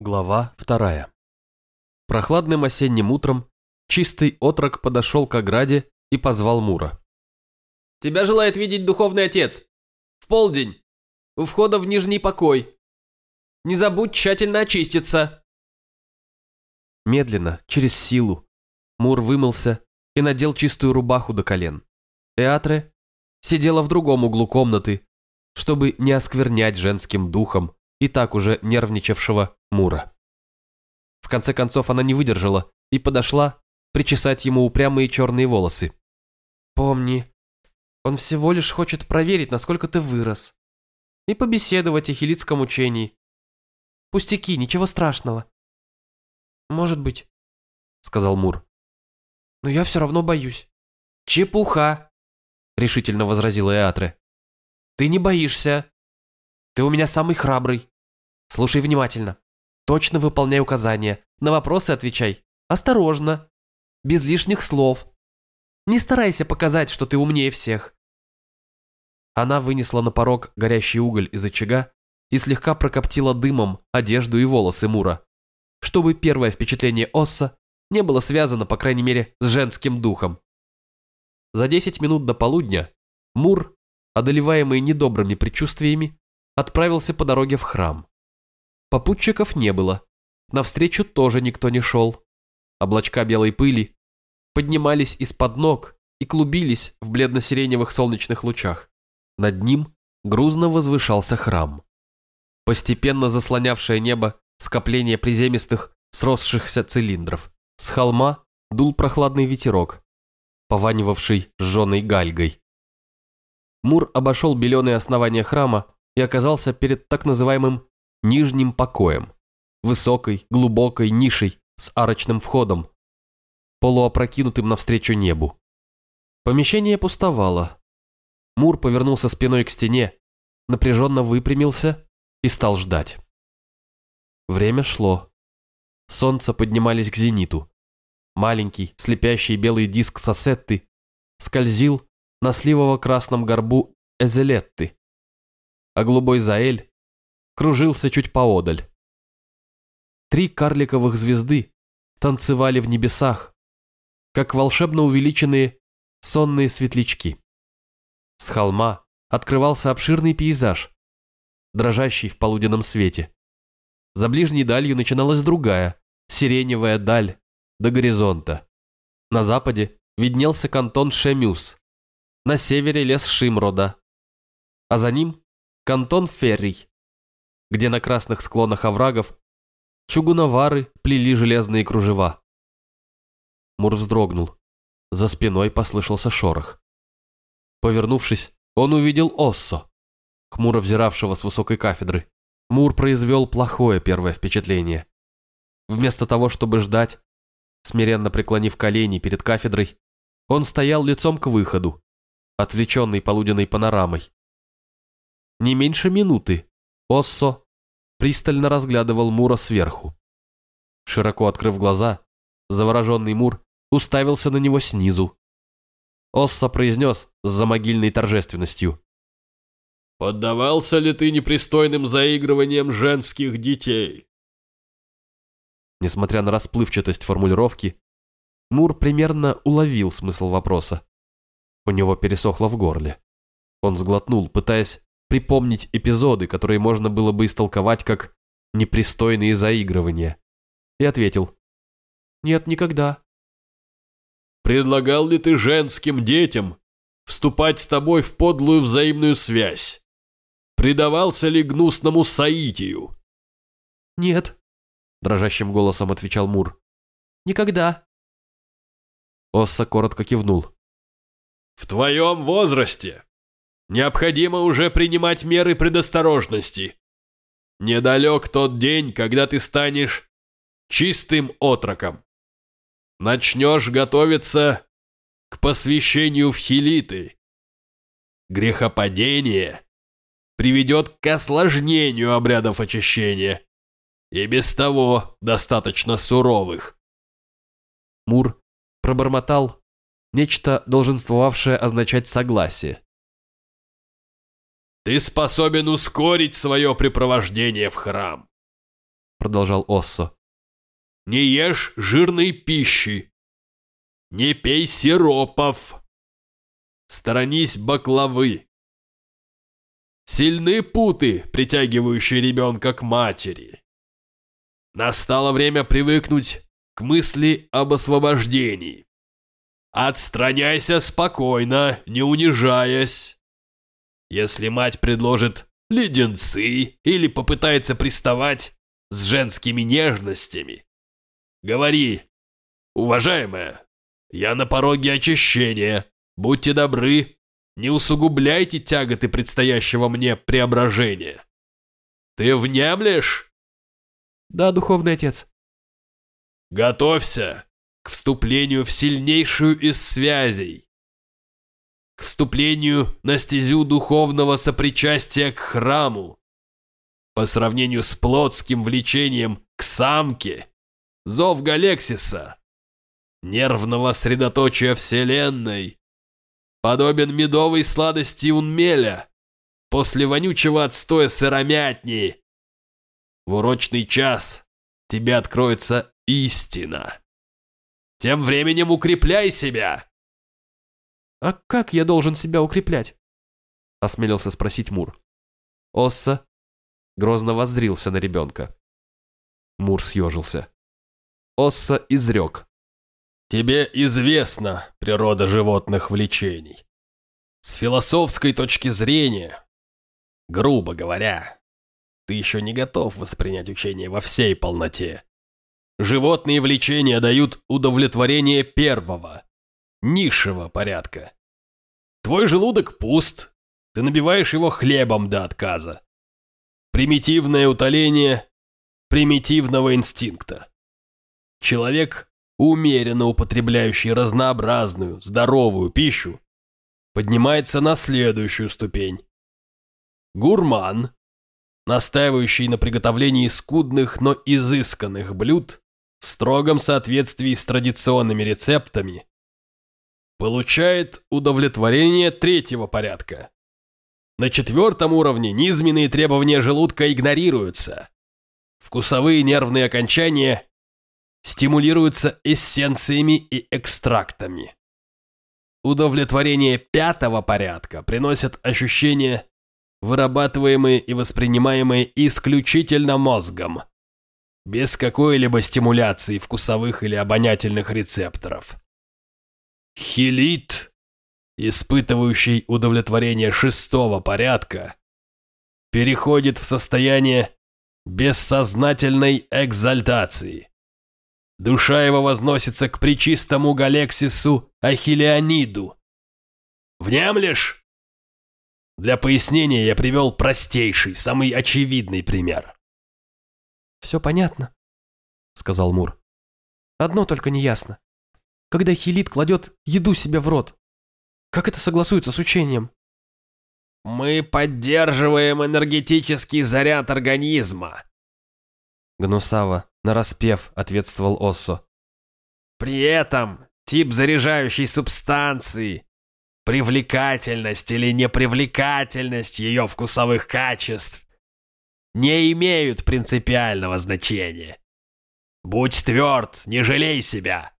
Глава вторая. Прохладным осенним утром чистый отрок подошел к ограде и позвал Мура. «Тебя желает видеть духовный отец. В полдень. У входа в нижний покой. Не забудь тщательно очиститься». Медленно, через силу, Мур вымылся и надел чистую рубаху до колен. Эатре сидела в другом углу комнаты, чтобы не осквернять женским духом и так уже нервничавшего Мура. В конце концов она не выдержала и подошла причесать ему упрямые черные волосы. «Помни, он всего лишь хочет проверить, насколько ты вырос, и побеседовать о хилитском учении. Пустяки, ничего страшного». «Может быть», — сказал Мур. «Но я все равно боюсь». «Чепуха», — решительно возразила Эатре. «Ты не боишься. Ты у меня самый храбрый. Слушай внимательно. Точно выполняй указания. На вопросы отвечай. Осторожно. Без лишних слов. Не старайся показать, что ты умнее всех. Она вынесла на порог горящий уголь из очага и слегка прокоптила дымом одежду и волосы Мура, чтобы первое впечатление Осса не было связано, по крайней мере, с женским духом. За десять минут до полудня Мур, одолеваемый недобрыми предчувствиями, отправился по дороге в храм. Попутчиков не было. Навстречу тоже никто не шел. Облачка белой пыли поднимались из-под ног и клубились в бледно-сиреневых солнечных лучах. Над ним грузно возвышался храм. Постепенно заслонявшее небо скопление приземистых, сросшихся цилиндров. С холма дул прохладный ветерок, пованивавший сжженной гальгой. Мур обошел беленые основания храма и оказался перед так называемым нижним покоем, высокой, глубокой нишей с арочным входом, полуопрокинутым навстречу небу. Помещение пустовало. Мур повернулся спиной к стене, напряженно выпрямился и стал ждать. Время шло. Солнце поднимались к зениту. Маленький, слепящий белый диск сосетты скользил на сливово-красном горбу Эзелетты, а голубой Заэль кружился чуть поодаль. Три карликовых звезды танцевали в небесах, как волшебно увеличенные сонные светлячки. С холма открывался обширный пейзаж, дрожащий в полуденном свете. За ближней далью начиналась другая, сиреневая даль до горизонта. На западе виднелся кантон Шемюс, на севере лес Шимрода, а за ним кантон Феррий, где на красных склонах оврагов чугуновары плели железные кружева. Мур вздрогнул. За спиной послышался шорох. Повернувшись, он увидел Оссо, хмуро взиравшего с высокой кафедры. Мур произвел плохое первое впечатление. Вместо того, чтобы ждать, смиренно преклонив колени перед кафедрой, он стоял лицом к выходу, отвлеченный полуденной панорамой. Не меньше минуты Оссо пристально разглядывал Мура сверху. Широко открыв глаза, завороженный Мур уставился на него снизу. Оссо произнес с замогильной торжественностью. «Поддавался ли ты непристойным заигрываниям женских детей?» Несмотря на расплывчатость формулировки, Мур примерно уловил смысл вопроса. У него пересохло в горле. Он сглотнул, пытаясь припомнить эпизоды, которые можно было бы истолковать как непристойные заигрывания. И ответил. «Нет, никогда». «Предлагал ли ты женским детям вступать с тобой в подлую взаимную связь? Предавался ли гнусному соитию?» «Нет», – дрожащим голосом отвечал Мур. «Никогда». Осса коротко кивнул. «В твоем возрасте Необходимо уже принимать меры предосторожности. Недалек тот день, когда ты станешь чистым отроком. Начнешь готовиться к посвящению в хилиты. Грехопадение приведет к осложнению обрядов очищения, и без того достаточно суровых. Мур пробормотал нечто, долженствовавшее означать согласие. — способен ускорить свое препровождение в храм. продолжал Оссо. Не ешь жирной пищи. Не пей сиропов. Сторонись баклавы. Сильны путы, притягивающие ребенка к матери. Настало время привыкнуть к мысли об освобождении. Отстраняйся спокойно, не унижаясь. Если мать предложит леденцы или попытается приставать с женскими нежностями, говори, уважаемая, я на пороге очищения, будьте добры, не усугубляйте тяготы предстоящего мне преображения. Ты внемлешь? Да, духовный отец. Готовься к вступлению в сильнейшую из связей. К вступлению на стезю духовного сопричастия к храму. По сравнению с плотским влечением к самке, зов Галексиса, нервного средоточия Вселенной, подобен медовой сладости унмеля после вонючего отстоя сыромятни. В урочный час тебе откроется истина. Тем временем укрепляй себя. А как я должен себя укреплять? Осмелился спросить Мур. Осса грозно воззрился на ребенка. Мур съежился. Осса изрек. Тебе известна природа животных влечений. С философской точки зрения, грубо говоря, ты еще не готов воспринять учение во всей полноте. Животные влечения дают удовлетворение первого, низшего порядка. Твой желудок пуст, ты набиваешь его хлебом до отказа. Примитивное утоление примитивного инстинкта. Человек умеренно употребляющий разнообразную, здоровую пищу, поднимается на следующую ступень. Гурман, настаивающий на приготовлении скудных, но изысканных блюд в строгом соответствии с традиционными рецептами, получает удовлетворение третьего порядка. На четвертом уровне низменные требования желудка игнорируются. Вкусовые нервные окончания стимулируются эссенциями и экстрактами. Удовлетворение пятого порядка приносит ощущения, вырабатываемые и воспринимаемые исключительно мозгом, без какой-либо стимуляции вкусовых или обонятельных рецепторов. Хилит, испытывающий удовлетворение шестого порядка, переходит в состояние бессознательной экзальтации, Душа его возносится к причистому Галексису Ахилеониду. Внемлешь? Для пояснения я привел простейший, самый очевидный пример. «Все понятно», — сказал Мур. «Одно только неясно. Когда Хилит кладет еду себе в рот, как это согласуется с учением?» «Мы поддерживаем энергетический заряд организма», Гнусава, нараспев, ответствовал Оссо. При этом тип заряжающей субстанции, привлекательность или непривлекательность ее вкусовых качеств не имеют принципиального значения. Будь тверд, не жалей себя.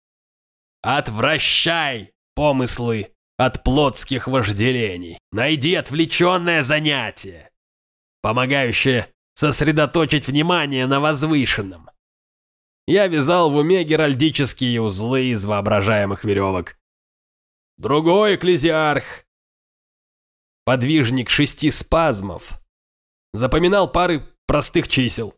Отвращай помыслы от плотских вожделений. Найди отвлеченное занятие, помогающее сосредоточить внимание на возвышенном. Я вязал в уме геральдические узлы из воображаемых веревок. Другой экклезиарх, подвижник шести спазмов, запоминал пары простых чисел.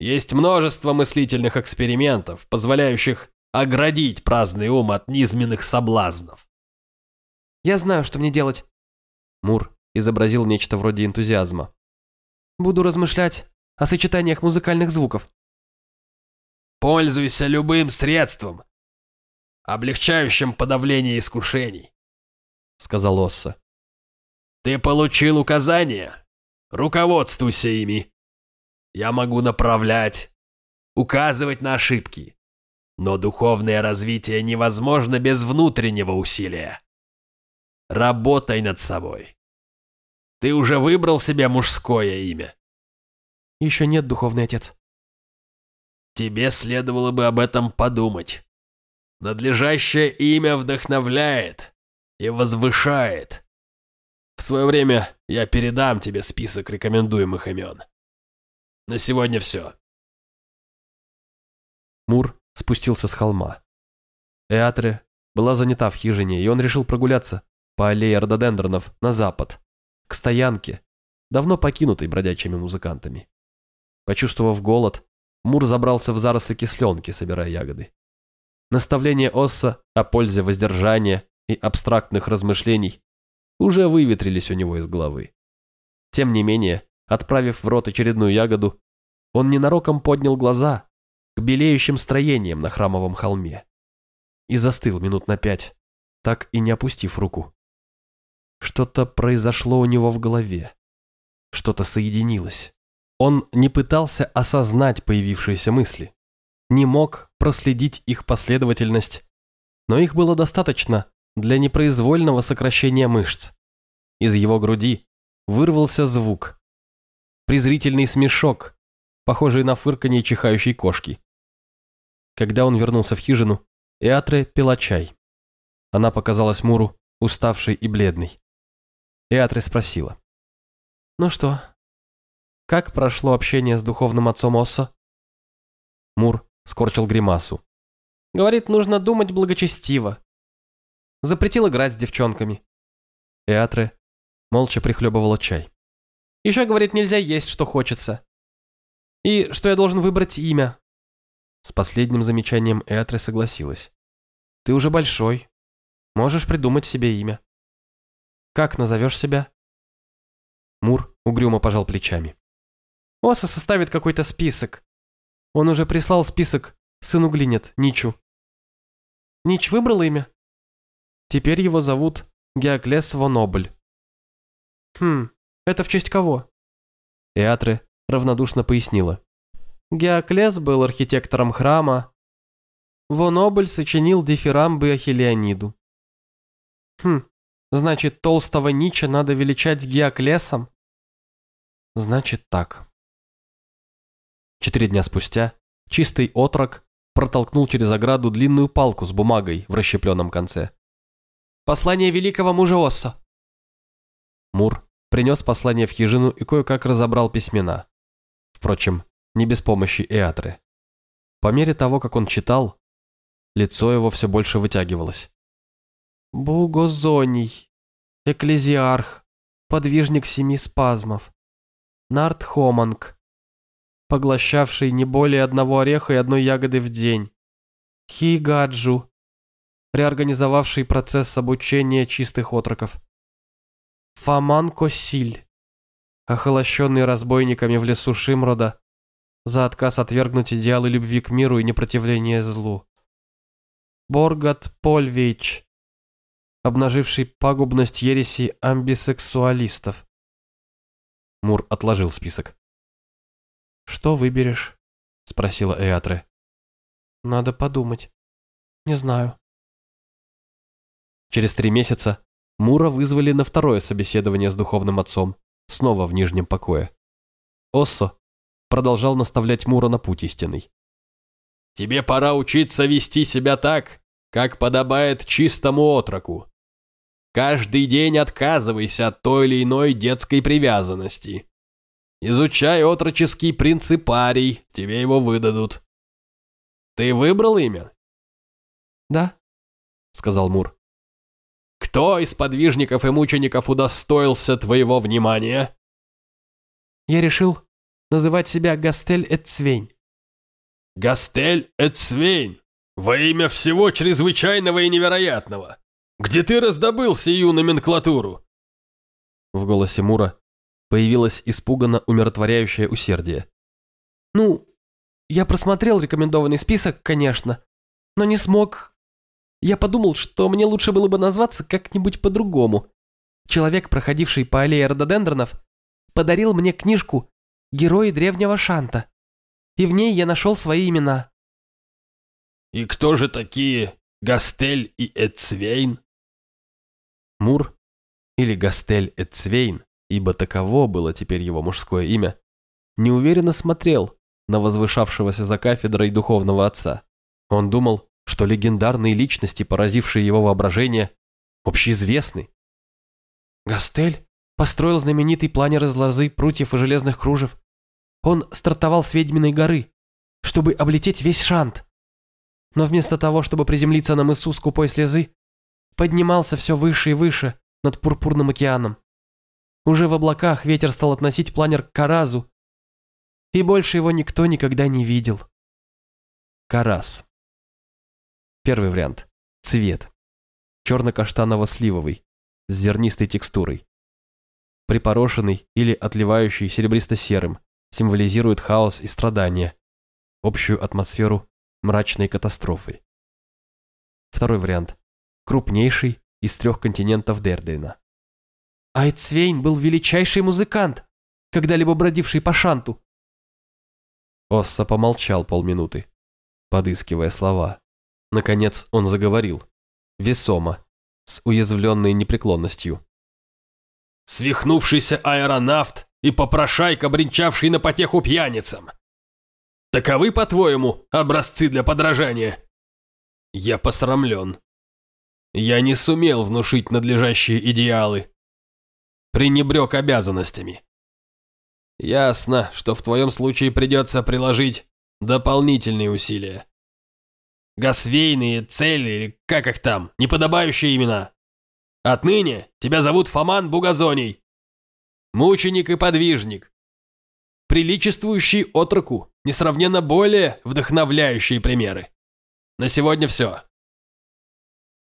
Есть множество мыслительных экспериментов, позволяющих оградить праздный ум от низменных соблазнов. «Я знаю, что мне делать», — Мур изобразил нечто вроде энтузиазма. Буду размышлять о сочетаниях музыкальных звуков. Пользуйся любым средством, облегчающим подавление искушений, сказал Осса. Ты получил указания? Руководствуйся ими. Я могу направлять, указывать на ошибки. Но духовное развитие невозможно без внутреннего усилия. Работай над собой. Ты уже выбрал себе мужское имя? Еще нет, духовный отец. тебе следовало бы об этом подумать. Надлежащее имя вдохновляет и возвышает. В свое время я передам тебе список рекомендуемых имен. На сегодня все. Мур спустился с холма. Эатре была занята в хижине, и он решил прогуляться по аллее рододендронов на запад, к стоянке, давно покинутой бродячими музыкантами. Почувствовав голод, Мур забрался в заросли кисленки, собирая ягоды. Наставления Осса о пользе воздержания и абстрактных размышлений уже выветрились у него из головы. Тем не менее, отправив в рот очередную ягоду, он ненароком поднял глаза к белеющим строениям на храмовом холме и застыл минут на пять, так и не опустив руку. Что-то произошло у него в голове, что-то соединилось. Он не пытался осознать появившиеся мысли, не мог проследить их последовательность, но их было достаточно для непроизвольного сокращения мышц. Из его груди вырвался звук. Презрительный смешок, похожий на фырканье чихающей кошки. Когда он вернулся в хижину, Эатре пила чай. Она показалась Муру уставшей и бледной. Эатре спросила. «Ну что, как прошло общение с духовным отцом Осса?» Мур скорчил гримасу. «Говорит, нужно думать благочестиво. Запретил играть с девчонками». Эатре молча прихлебывала чай. «Еще, говорит, нельзя есть, что хочется. И что я должен выбрать имя, с последним замечанием Эатре согласилась. «Ты уже большой. Можешь придумать себе имя. Как назовешь себя?» Мур угрюмо пожал плечами. «Оса составит какой-то список. Он уже прислал список сыну Глинет, Ничу». «Нич выбрал имя?» «Теперь его зовут Геоклес Вонобль». «Хм, это в честь кого?» Эатре равнодушно пояснила. Геоклес был архитектором храма. Вонобль сочинил дифирамбы Ахиллеониду. Хм, значит, толстого Нича надо величать Геоклесом? Значит так. Четыре дня спустя чистый отрок протолкнул через ограду длинную палку с бумагой в расщепленном конце. «Послание великого мужа Осса!» Мур принес послание в хижину и кое-как разобрал письмена. Впрочем, не без помощи Эатры. По мере того, как он читал, лицо его все больше вытягивалось. Бугозоний, Экклезиарх, подвижник семи спазмов, Нартхоманг, поглощавший не более одного ореха и одной ягоды в день, Хигаджу, реорганизовавший процесс обучения чистых отроков, Фаман Косиль, охолощенный разбойниками в лесу Шимрода, за отказ отвергнуть идеалы любви к миру и непротивление злу. Боргат Польвич, обнаживший пагубность ереси амбисексуалистов. Мур отложил список. «Что выберешь?» – спросила Эатре. «Надо подумать. Не знаю». Через три месяца Мура вызвали на второе собеседование с духовным отцом, снова в нижнем покое. Оссо продолжал наставлять Мура на путь истинный. «Тебе пора учиться вести себя так, как подобает чистому отроку. Каждый день отказывайся от той или иной детской привязанности. Изучай отроческий принципарий, тебе его выдадут. Ты выбрал имя?» «Да», — сказал Мур. «Кто из подвижников и мучеников удостоился твоего внимания?» «Я решил, называть себя Гастель Эцвейн. Гастель Эцвейн, во имя всего чрезвычайного и невероятного. Где ты раздобыл сию номенклатуру? В голосе Мура появилось испуганно умиротворяющее усердие. Ну, я просмотрел рекомендованный список, конечно, но не смог... Я подумал, что мне лучше было бы назваться как-нибудь по-другому. Человек, проходивший по аллее рододендронов, подарил мне книжку герои древнего Шанта. И в ней я нашел свои имена. И кто же такие Гастель и Эцвейн? Мур, или Гастель Эцвейн, ибо таково было теперь его мужское имя, неуверенно смотрел на возвышавшегося за кафедрой духовного отца. Он думал, что легендарные личности, поразившие его воображение, общеизвестны. Гастель построил знаменитый планер из лозы, прутьев и железных кружев. Он стартовал с Ведьминой горы, чтобы облететь весь Шант. Но вместо того, чтобы приземлиться на мысу скупой слезы, поднимался все выше и выше над Пурпурным океаном. Уже в облаках ветер стал относить планер к Каразу, и больше его никто никогда не видел. Караз. Первый вариант. Цвет. Черно-каштаново-сливовый, с зернистой текстурой. Припорошенный или отливающий серебристо-серым, символизирует хаос и страдания, общую атмосферу мрачной катастрофы. Второй вариант. Крупнейший из трех континентов Дердейна. Айцвейн был величайший музыкант, когда-либо бродивший по шанту. Осса помолчал полминуты, подыскивая слова. Наконец он заговорил. Весомо, с уязвленной непреклонностью. «Свихнувшийся аэронавт и попрошайка, бренчавший на потеху пьяницам. Таковы, по-твоему, образцы для подражания? Я посрамлен. Я не сумел внушить надлежащие идеалы. Пренебрег обязанностями. Ясно, что в твоем случае придется приложить дополнительные усилия. Гасвейные, цели, как их там, неподобающие имена. Отныне тебя зовут Фоман Бугазоний. Мученик и подвижник. Приличествующий отроку, несравненно более вдохновляющие примеры. На сегодня все.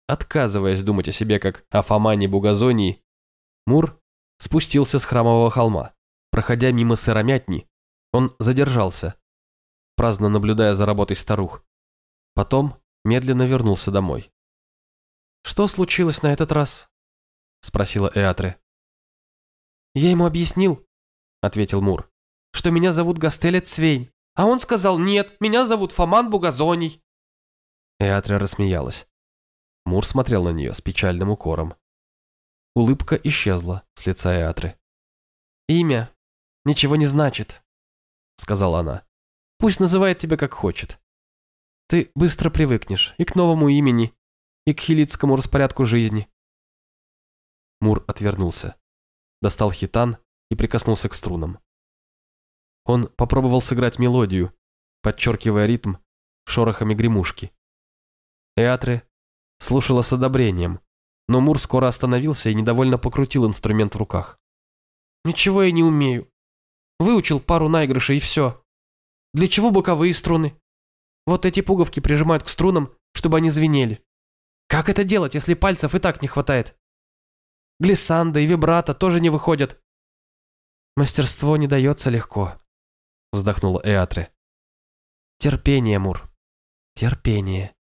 Отказываясь думать о себе как о Фомане Бугазонии, Мур спустился с храмового холма. Проходя мимо сыромятни, он задержался, праздно наблюдая за работой старух. Потом медленно вернулся домой. «Что случилось на этот раз?» – спросила Эатре. «Я ему объяснил», – ответил Мур, – «что меня зовут Гастеля Цвейн, а он сказал, нет, меня зовут Фоман Бугазоний». Эатре рассмеялась. Мур смотрел на нее с печальным укором. Улыбка исчезла с лица Эатры. «Имя ничего не значит», — сказала она. «Пусть называет тебя как хочет. Ты быстро привыкнешь и к новому имени, и к хилитскому распорядку жизни». Мур отвернулся, достал хитан и прикоснулся к струнам. Он попробовал сыграть мелодию, подчеркивая ритм шорохами гремушки. Эатре слушала с одобрением, но Мур скоро остановился и недовольно покрутил инструмент в руках. «Ничего я не умею. Выучил пару наигрышей и все. Для чего боковые струны? Вот эти пуговки прижимают к струнам, чтобы они звенели. Как это делать, если пальцев и так не хватает? Глиссанда и вибрато тоже не выходят. Мастерство не дается легко, вздохнула Эатре. Терпение, Мур. Терпение.